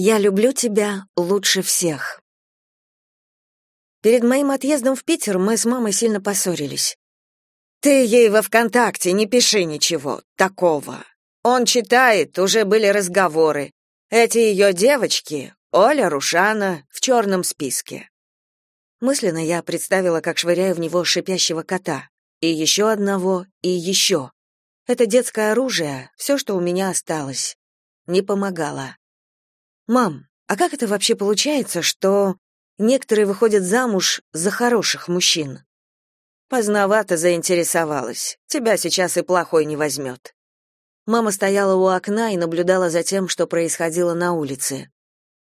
Я люблю тебя лучше всех. Перед моим отъездом в Питер мы с мамой сильно поссорились. Ты ей во ВКонтакте не пиши ничего такого. Он читает, уже были разговоры. Эти ее девочки, Оля, Рушана, в черном списке. Мысленно я представила, как швыряю в него шипящего кота. И еще одного, и еще. Это детское оружие, все, что у меня осталось. Не помогало. «Мам, а как это вообще получается, что некоторые выходят замуж за хороших мужчин?» Поздновато заинтересовалась. Тебя сейчас и плохой не возьмет». Мама стояла у окна и наблюдала за тем, что происходило на улице.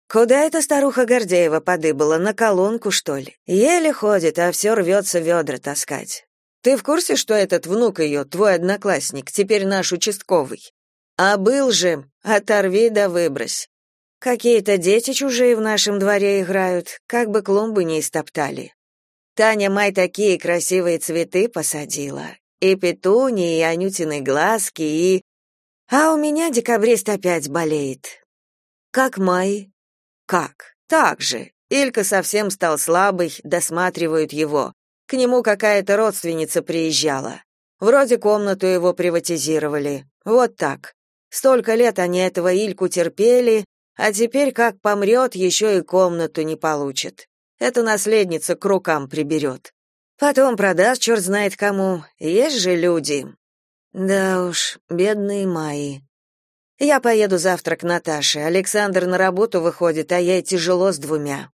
«Куда эта старуха Гордеева подыбала? На колонку, что ли? Еле ходит, а все рвется ведра таскать. Ты в курсе, что этот внук ее, твой одноклассник, теперь наш участковый? А был же, оторви да выбрось. Какие-то дети чужие в нашем дворе играют, как бы клумбы не истоптали. Таня Май такие красивые цветы посадила. И петунии, и анютины глазки, и... А у меня декабрист опять болеет. Как Май? Как? Так же. Илька совсем стал слабый, досматривают его. К нему какая-то родственница приезжала. Вроде комнату его приватизировали. Вот так. Столько лет они этого Ильку терпели, а теперь, как помрет, еще и комнату не получит. Эта наследница к рукам приберет. Потом продаст черт знает кому. Есть же люди. Да уж, бедные мои. Я поеду завтра к Наташе. Александр на работу выходит, а ей тяжело с двумя.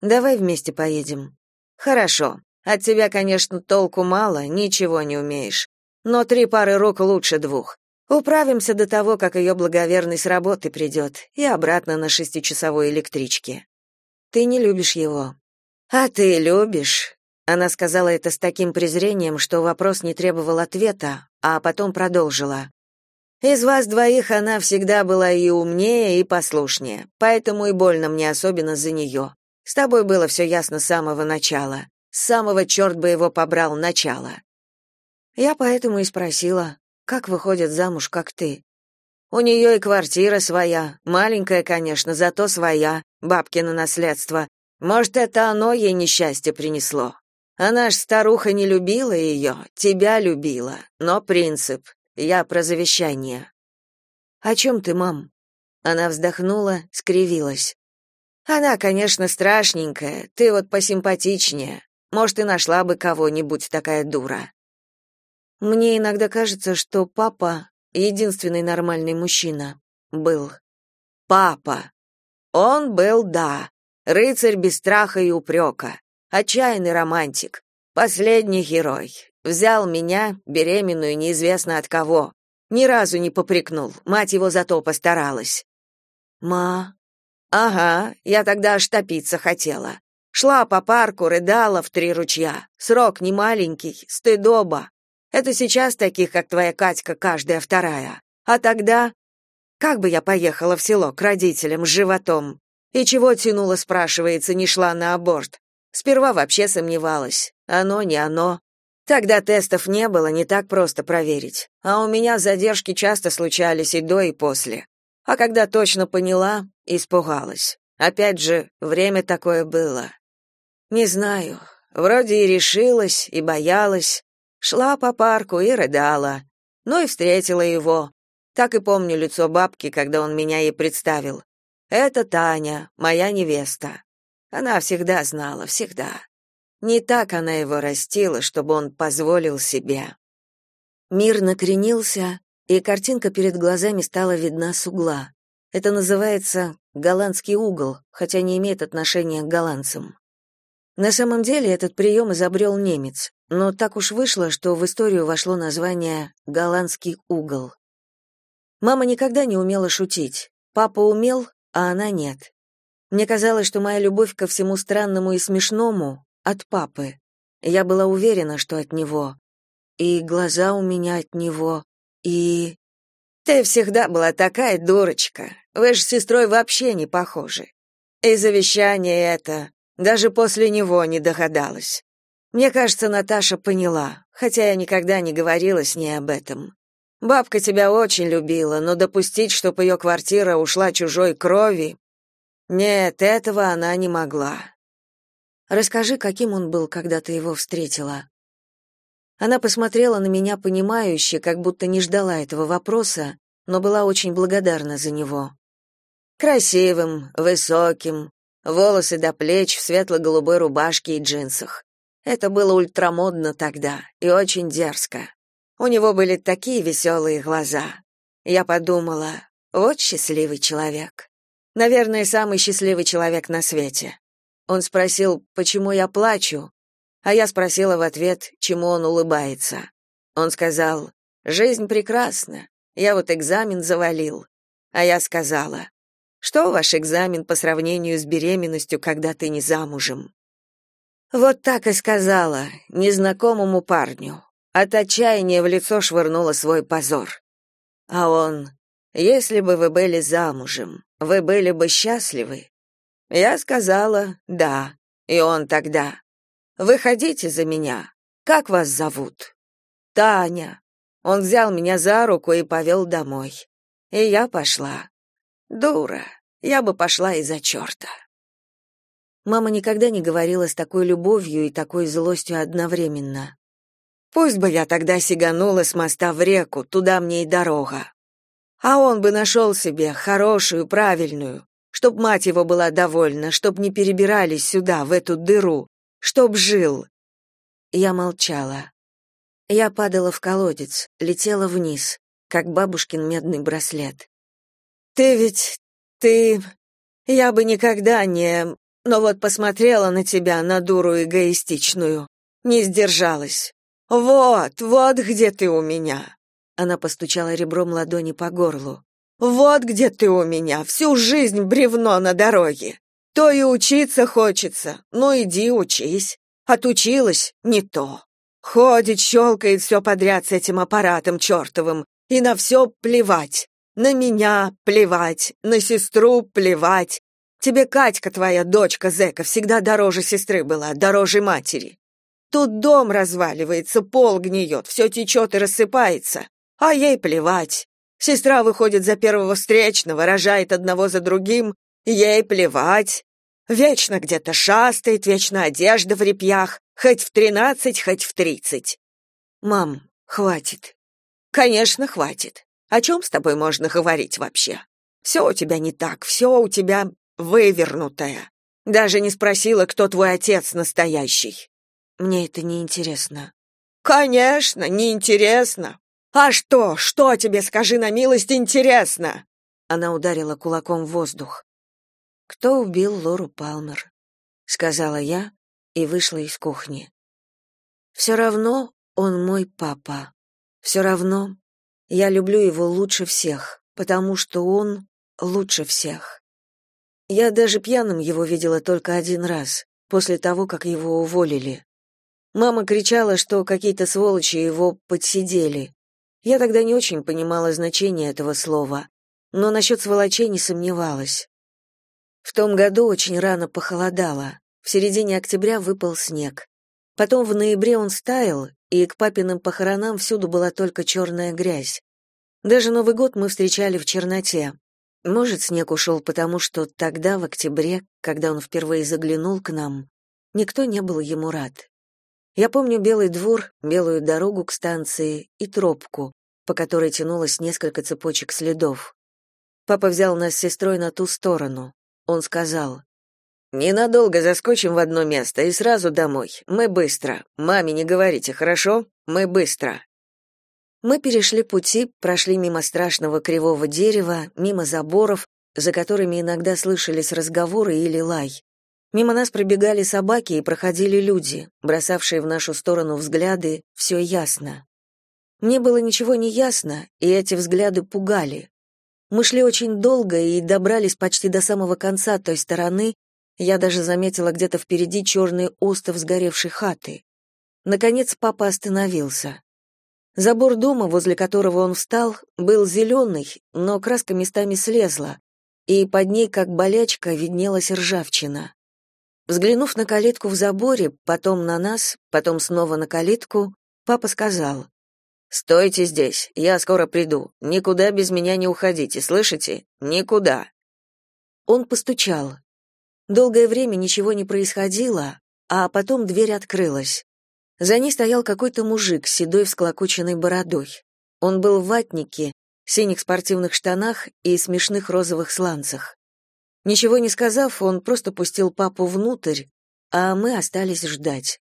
Давай вместе поедем. Хорошо. От тебя, конечно, толку мало, ничего не умеешь. Но три пары рук лучше двух. Управимся до того, как ее благоверный с работы придет, и обратно на шестичасовой электричке. Ты не любишь его. А ты любишь? Она сказала это с таким презрением, что вопрос не требовал ответа, а потом продолжила. Из вас двоих она всегда была и умнее, и послушнее, поэтому и больно мне особенно за нее. С тобой было все ясно с самого начала. С самого черт бы его побрал начала. Я поэтому и спросила, как выходит замуж, как ты? У нее и квартира своя, маленькая, конечно, зато своя, бабкино наследство. Может, это оно ей несчастье принесло. Она ж старуха не любила ее, тебя любила, но принцип. Я про завещание. О чем ты, мам? Она вздохнула, скривилась. Она, конечно, страшненькая, ты вот посимпатичнее. Может, и нашла бы кого-нибудь такая дура. Мне иногда кажется, что папа единственный нормальный мужчина был. Папа. Он был, да, рыцарь без страха и упрека, отчаянный романтик, последний герой. Взял меня, беременную, неизвестно от кого. Ни разу не попрекнул, мать его зато постаралась. Ма. Ага, я тогда аж топиться хотела. Шла по парку, рыдала в три ручья. Срок не маленький, стыдоба. Это сейчас таких, как твоя Катька, каждая вторая. А тогда... Как бы я поехала в село к родителям с животом? И чего тянула, спрашивается, не шла на аборт? Сперва вообще сомневалась. Оно, не оно. Тогда тестов не было, не так просто проверить. А у меня задержки часто случались и до, и после. А когда точно поняла, испугалась. Опять же, время такое было. Не знаю, вроде и решилась, и боялась, Шла по парку и рыдала. Ну и встретила его. Так и помню лицо бабки, когда он меня ей представил. Это Таня, моя невеста. Она всегда знала, всегда. Не так она его растила, чтобы он позволил себе. Мир накренился, и картинка перед глазами стала видна с угла. Это называется голландский угол, хотя не имеет отношения к голландцам. На самом деле этот прием изобрел немец, но так уж вышло, что в историю вошло название «голландский угол». Мама никогда не умела шутить. Папа умел, а она нет. Мне казалось, что моя любовь ко всему странному и смешному от папы. Я была уверена, что от него. И глаза у меня от него, и... Ты всегда была такая дурочка. Вы же с сестрой вообще не похожи. И завещание это, даже после него не догадалась. Мне кажется, Наташа поняла, хотя я никогда не говорила с ней об этом. Бабка тебя очень любила, но допустить, чтобы ее квартира ушла чужой крови... Нет, этого она не могла. Расскажи, каким он был, когда ты его встретила. Она посмотрела на меня понимающе, как будто не ждала этого вопроса, но была очень благодарна за него. Красивым, высоким, волосы до плеч в светло-голубой рубашке и джинсах. Это было ультрамодно тогда и очень дерзко. У него были такие веселые глаза. Я подумала, вот счастливый человек. Наверное, самый счастливый человек на свете. Он спросил, почему я плачу, а я спросила в ответ, чему он улыбается. Он сказал, «Жизнь прекрасна, я вот экзамен завалил». А я сказала, «Что ваш экзамен по сравнению с беременностью, когда ты не замужем?» Вот так и сказала незнакомому парню. От отчаяния в лицо швырнула свой позор. А он, «Если бы вы были замужем, вы были бы счастливы?» Я сказала, «Да». И он тогда, Выходите за меня. Как вас зовут? Таня. Он взял меня за руку и повел домой. И я пошла. Дура. Я бы пошла из-за черта. Мама никогда не говорила с такой любовью и такой злостью одновременно. Пусть бы я тогда сиганула с моста в реку, туда мне и дорога. А он бы нашел себе хорошую, правильную, чтоб мать его была довольна, чтоб не перебирались сюда, в эту дыру, чтоб жил. Я молчала. Я падала в колодец, летела вниз, как бабушкин медный браслет. Ты ведь ты я бы никогда не но вот посмотрела на тебя, на дуру эгоистичную, не сдержалась. Вот, вот где ты у меня. Она постучала ребром ладони по горлу. Вот где ты у меня, всю жизнь бревно на дороге. То и учиться хочется. Ну иди учись. Отучилась не то. Ходит, щелкает все подряд с этим аппаратом чертовым. И на все плевать. На меня плевать, на сестру плевать. Тебе Катька, твоя дочка зэка, всегда дороже сестры была, дороже матери. Тут дом разваливается, пол гниет, все течет и рассыпается. А ей плевать. Сестра выходит за первого встречного, рожает одного за другим, Ей плевать. Вечно где-то шастает, вечно одежда в репьях, хоть в тринадцать, хоть в тридцать. Мам, хватит. Конечно, хватит. О чем с тобой можно говорить вообще? Все у тебя не так, все у тебя вывернутое. Даже не спросила, кто твой отец настоящий. Мне это не интересно. Конечно, не интересно. А что? Что тебе, скажи на милость, интересно? Она ударила кулаком в воздух. Кто убил Лору Палмер? сказала я и вышла из кухни. Все равно он мой папа. Все равно я люблю его лучше всех, потому что он лучше всех. Я даже пьяным его видела только один раз, после того, как его уволили. Мама кричала, что какие-то сволочи его подсидели. Я тогда не очень понимала значение этого слова, но насчет сволочей не сомневалась. В том году очень рано похолодало. В середине октября выпал снег. Потом в ноябре он стаял, и к папиным похоронам всюду была только черная грязь. Даже Новый год мы встречали в черноте. Может, снег ушел потому, что тогда, в октябре, когда он впервые заглянул к нам, никто не был ему рад. Я помню белый двор, белую дорогу к станции и тропку, по которой тянулось несколько цепочек следов. Папа взял нас с сестрой на ту сторону. Он сказал, «Ненадолго заскочим в одно место и сразу домой. Мы быстро. Маме не говорите, хорошо? Мы быстро». Мы перешли пути, прошли мимо страшного кривого дерева, мимо заборов, за которыми иногда слышались разговоры или лай. Мимо нас пробегали собаки и проходили люди, бросавшие в нашу сторону взгляды, все ясно. Мне было ничего не ясно, и эти взгляды пугали. Мы шли очень долго и добрались почти до самого конца той стороны. Я даже заметила где-то впереди черный остов сгоревшей хаты. Наконец папа остановился. Забор дома, возле которого он встал, был зеленый, но краска местами слезла, и под ней, как болячка, виднелась ржавчина. Взглянув на калитку в заборе, потом на нас, потом снова на калитку, папа сказал, Стойте здесь, я скоро приду. Никуда без меня не уходите, слышите? Никуда. Он постучал. Долгое время ничего не происходило, а потом дверь открылась. За ней стоял какой-то мужик с седой всклокоченной бородой. Он был в ватнике, синих спортивных штанах и смешных розовых сланцах. Ничего не сказав, он просто пустил папу внутрь, а мы остались ждать.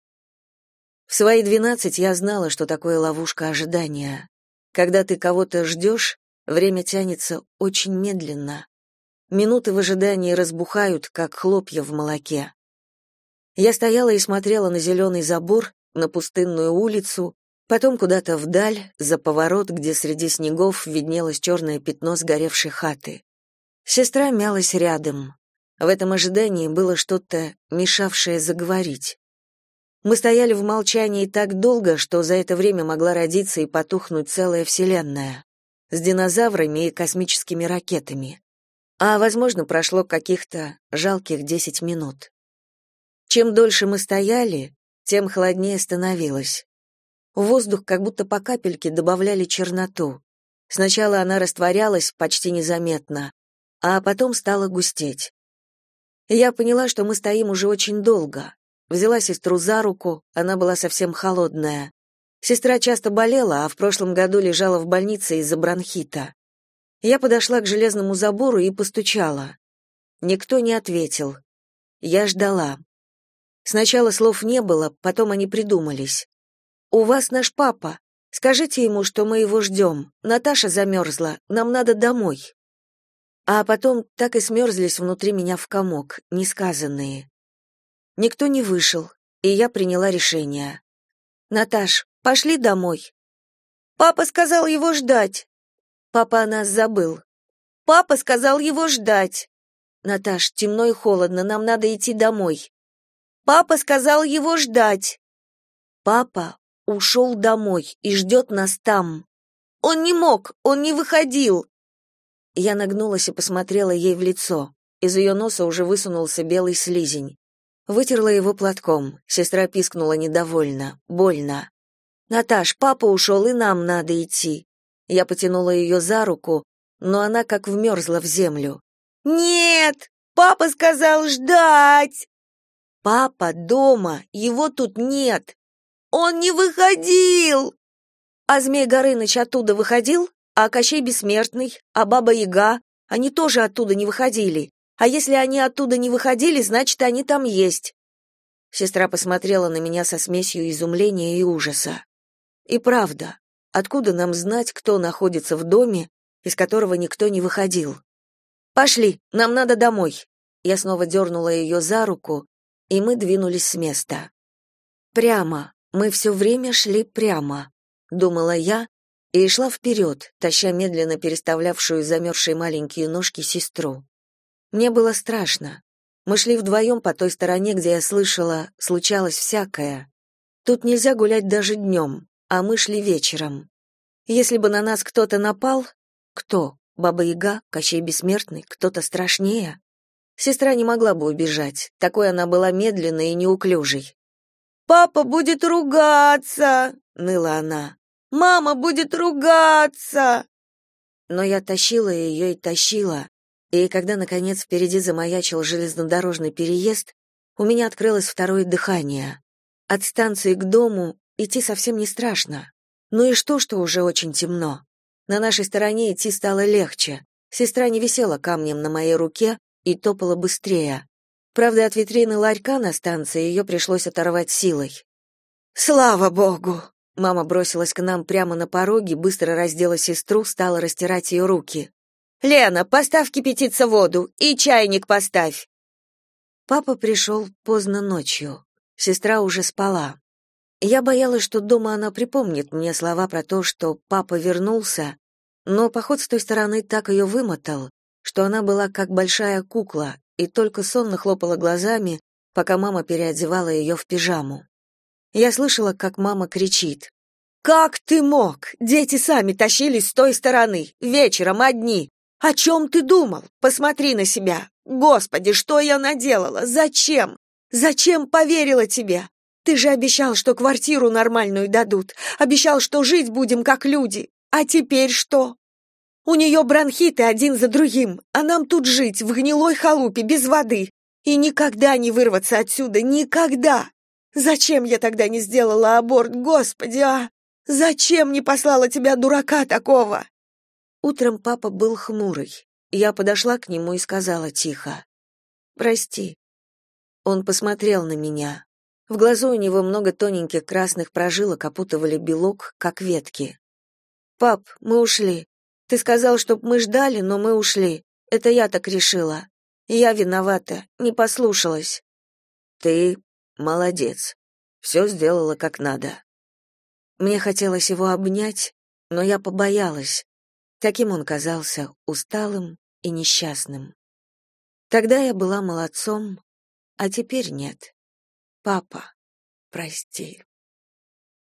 В свои двенадцать я знала, что такое ловушка ожидания. Когда ты кого-то ждешь, время тянется очень медленно. Минуты в ожидании разбухают, как хлопья в молоке. Я стояла и смотрела на зеленый забор, на пустынную улицу, потом куда-то вдаль, за поворот, где среди снегов виднелось черное пятно сгоревшей хаты. Сестра мялась рядом. В этом ожидании было что-то, мешавшее заговорить. Мы стояли в молчании так долго, что за это время могла родиться и потухнуть целая вселенная с динозаврами и космическими ракетами. А, возможно, прошло каких-то жалких десять минут. Чем дольше мы стояли, тем холоднее становилось. В воздух как будто по капельке добавляли черноту. Сначала она растворялась почти незаметно, а потом стала густеть. Я поняла, что мы стоим уже очень долго. Взяла сестру за руку, она была совсем холодная. Сестра часто болела, а в прошлом году лежала в больнице из-за бронхита. Я подошла к железному забору и постучала. Никто не ответил. Я ждала. Сначала слов не было, потом они придумались. «У вас наш папа. Скажите ему, что мы его ждем. Наташа замерзла. Нам надо домой». А потом так и смерзлись внутри меня в комок, несказанные. Никто не вышел, и я приняла решение. «Наташ, пошли домой». «Папа сказал его ждать». Папа нас забыл. Папа сказал его ждать. Наташ, темно и холодно, нам надо идти домой. Папа сказал его ждать. Папа ушел домой и ждет нас там. Он не мог, он не выходил. Я нагнулась и посмотрела ей в лицо. Из ее носа уже высунулся белый слизень. Вытерла его платком. Сестра пискнула недовольно, больно. «Наташ, папа ушел, и нам надо идти. Я потянула ее за руку, но она как вмерзла в землю. «Нет! Папа сказал ждать!» «Папа дома, его тут нет!» «Он не выходил!» «А Змей Горыныч оттуда выходил? А Кощей Бессмертный? А Баба Яга? Они тоже оттуда не выходили. А если они оттуда не выходили, значит, они там есть». Сестра посмотрела на меня со смесью изумления и ужаса. И правда, Откуда нам знать, кто находится в доме, из которого никто не выходил? Пошли, нам надо домой. Я снова дернула ее за руку, и мы двинулись с места. Прямо. Мы все время шли прямо, думала я, и шла вперед, таща медленно переставлявшую замерзшие маленькие ножки сестру. Мне было страшно. Мы шли вдвоем по той стороне, где я слышала, случалось всякое. Тут нельзя гулять даже днем а мы шли вечером. Если бы на нас кто-то напал, кто? Баба-яга, Кощей Бессмертный, кто-то страшнее? Сестра не могла бы убежать, такой она была медленной и неуклюжей. «Папа будет ругаться!» — ныла она. «Мама будет ругаться!» Но я тащила ее и тащила, и когда, наконец, впереди замаячил железнодорожный переезд, у меня открылось второе дыхание. От станции к дому Идти совсем не страшно. Ну и что, что уже очень темно? На нашей стороне идти стало легче. Сестра не висела камнем на моей руке и топала быстрее. Правда, от витрины ларька на станции ее пришлось оторвать силой. «Слава богу!» Мама бросилась к нам прямо на пороге, быстро раздела сестру, стала растирать ее руки. «Лена, поставь кипятиться воду и чайник поставь!» Папа пришел поздно ночью. Сестра уже спала. Я боялась, что дома она припомнит мне слова про то, что папа вернулся, но поход с той стороны так ее вымотал, что она была как большая кукла и только сонно хлопала глазами, пока мама переодевала ее в пижаму. Я слышала, как мама кричит. «Как ты мог? Дети сами тащились с той стороны, вечером одни. О чем ты думал? Посмотри на себя. Господи, что я наделала? Зачем? Зачем поверила тебе? Ты же обещал, что квартиру нормальную дадут, обещал, что жить будем как люди. А теперь что? У нее бронхиты один за другим, а нам тут жить в гнилой халупе без воды. И никогда не вырваться отсюда, никогда! Зачем я тогда не сделала аборт, господи, а? Зачем не послала тебя, дурака такого?» Утром папа был хмурый. Я подошла к нему и сказала тихо. «Прости». Он посмотрел на меня. В глазу у него много тоненьких красных прожилок опутывали белок, как ветки. «Пап, мы ушли. Ты сказал, чтоб мы ждали, но мы ушли. Это я так решила. Я виновата, не послушалась». «Ты молодец. Все сделала как надо». Мне хотелось его обнять, но я побоялась. Таким он казался усталым и несчастным. Тогда я была молодцом, а теперь нет. Папа, прости.